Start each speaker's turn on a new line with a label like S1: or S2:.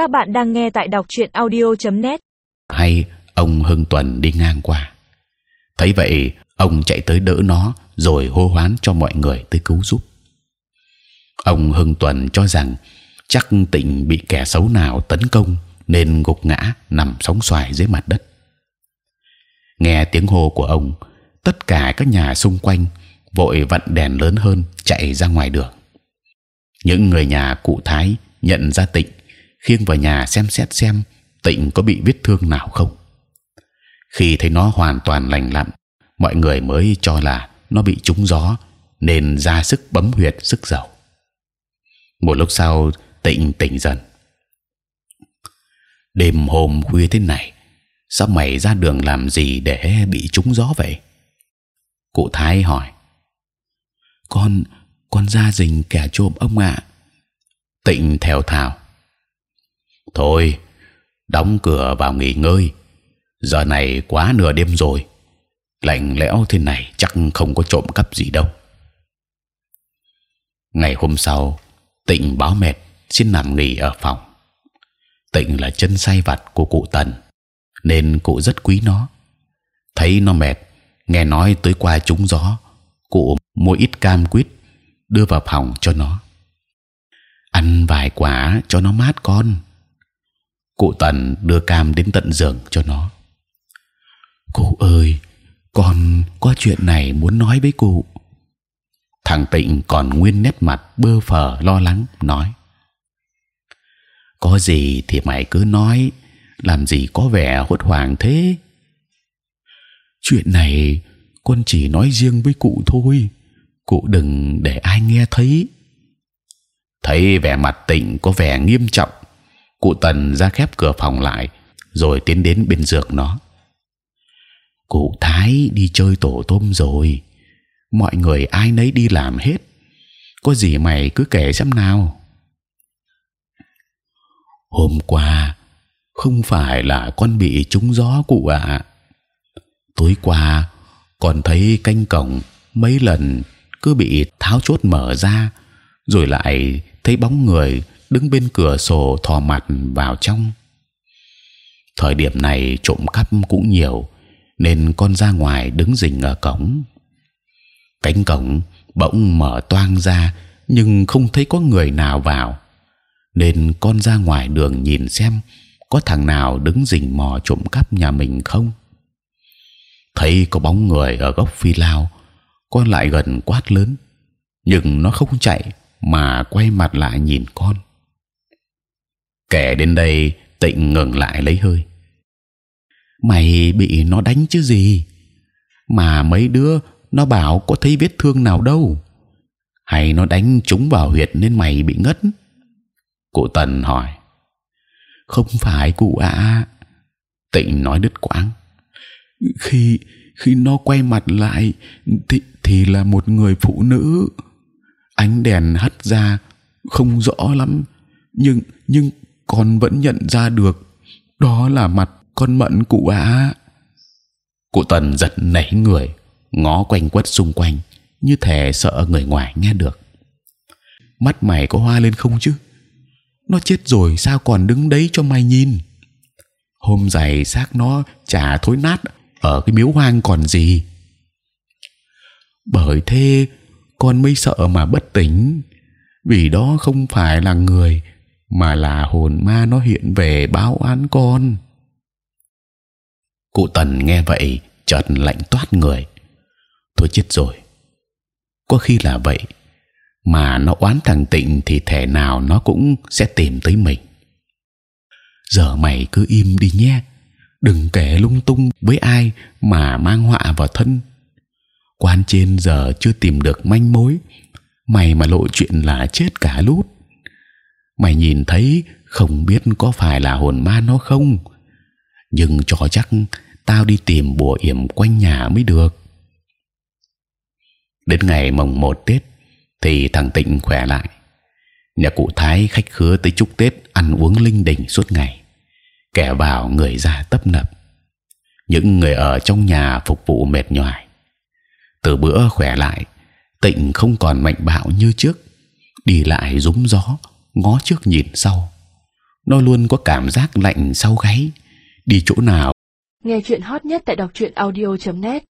S1: Các bạn đang nghe tại đọc truyện audio.net.
S2: hay ông Hưng Tuần đi ngang qua. Thấy vậy, ông chạy tới đỡ nó rồi hô hoán cho mọi người tới cứu giúp. Ông Hưng Tuần cho rằng chắc Tịnh bị kẻ xấu nào tấn công nên gục ngã nằm sóng xoài dưới mặt đất. Nghe tiếng hô của ông, tất cả các nhà xung quanh vội vặn đèn lớn hơn chạy ra ngoài đường. Những người nhà cụ Thái nhận ra Tịnh, khiêng vào nhà xem xét xem Tịnh có bị vết thương nào không. Khi thấy nó hoàn toàn lành lặn, mọi người mới cho là nó bị trúng gió nên ra sức bấm huyệt sức dầu. Một lúc sau, Tịnh tỉnh dần. Đêm hôm khuya thế này, sao mày ra đường làm gì để bị trúng gió vậy? Cụ Thái hỏi. Con, con ra rình kẻ trộm ông ạ. Tịnh thèo thào. Thôi, đóng cửa vào nghỉ ngơi. Giờ này quá nửa đêm rồi, lạnh lẽo thế này chắc không có trộm cắp gì đâu. Ngày hôm sau, Tịnh báo mệt, xin nằm nghỉ ở phòng. Tịnh là chân say vặt của cụ Tần, nên cụ rất quý nó. Thấy nó mệt, nghe nói tới qua trúng gió, cụ mua ít cam quýt đưa vào phòng cho nó. Ăn vài quả cho nó mát con. Cụ Tần đưa cam đến tận giường cho nó. Cụ ơi, con có chuyện này muốn nói với cụ. Thằng Tịnh còn nguyên nét mặt bơ phờ lo lắng nói: có gì thì mày cứ nói, làm gì có vẻ hốt hoảng thế? Chuyện này con chỉ nói riêng với cụ thôi, cụ đừng để ai nghe thấy. Thấy vẻ mặt Tịnh có vẻ nghiêm trọng, cụ Tần ra khép cửa phòng lại, rồi tiến đến bên giường nó. Cụ Thái đi chơi tổ tôm rồi, mọi người ai nấy đi làm hết. Có gì mày cứ kể xem nào hôm qua không phải là con bị trúng gió cụ ạ tối qua còn thấy canh cổng mấy lần cứ bị tháo chốt mở ra rồi lại thấy bóng người đứng bên cửa sổ thò mặt vào trong thời điểm này trộm cắp cũng nhiều nên con ra ngoài đứng rình ở cổng cánh cổng bỗng mở toang ra nhưng không thấy có người nào vào nên con ra ngoài đường nhìn xem có thằng nào đứng rình mò trộm cắp nhà mình không. thấy có bóng người ở góc phi lao, con lại gần quát lớn, nhưng nó không chạy mà quay mặt lại nhìn con kẻ đến đây, tịnh ngừng lại lấy hơi. mày bị nó đánh chứ gì? mà mấy đứa, nó bảo có thấy vết thương nào đâu? hay nó đánh chúng vào huyệt nên mày bị ngất? cụ tần hỏi không phải cụ ạ tịnh nói đứt quãng khi khi nó quay mặt lại, thì thì là một người phụ nữ ánh đèn hắt ra, không rõ lắm nhưng nhưng con vẫn nhận ra được đó là mặt con mận cụ ạ. Cụ tần giật nảy người ngó quanh quất xung quanh như thể sợ người ngoài nghe được. Mắt mày có hoa lên không chứ? Nó chết rồi sao còn đứng đấy cho mày nhìn? Hôm dày xác nó chả thối nát ở cái miếu hoang còn gì? Bởi thế con mới sợ mà bất tỉnh vì đó không phải là người mà là hồn ma nó hiện về báo án con. Cụ tần nghe vậy, chợt lạnh toát người. Thôi chết rồi. Có khi là vậy, mà nó oán thằng tịnh thì thể nào nó cũng sẽ tìm tới mình. Giờ mày cứ im đi nhé, đừng kể lung tung với ai mà mang họa vào thân. Quan trên giờ chưa tìm được manh mối, mày mà lộ chuyện là chết cả lút mày nhìn thấy không biết có phải là hồn ma nó không nhưng cho chắc tao đi tìm bùa yểm quanh nhà mới được đến ngày mồng một tết thì thằng Tịnh khỏe lại. Nhà cụ Thái khách khứa tới chúc Tết ăn uống linh đình suốt ngày, kẻ vào người ra tấp nập. Những người ở trong nhà phục vụ mệt nhoài. Từ bữa khỏe lại, Tịnh không còn mạnh bạo như trước, đi lại rúng gió, ngó trước nhìn sau. nó luôn có cảm giác lạnh sau gáy. Đi chỗ nào?
S1: Nghe chuyện hot nhất tại đọc truyện audio .net.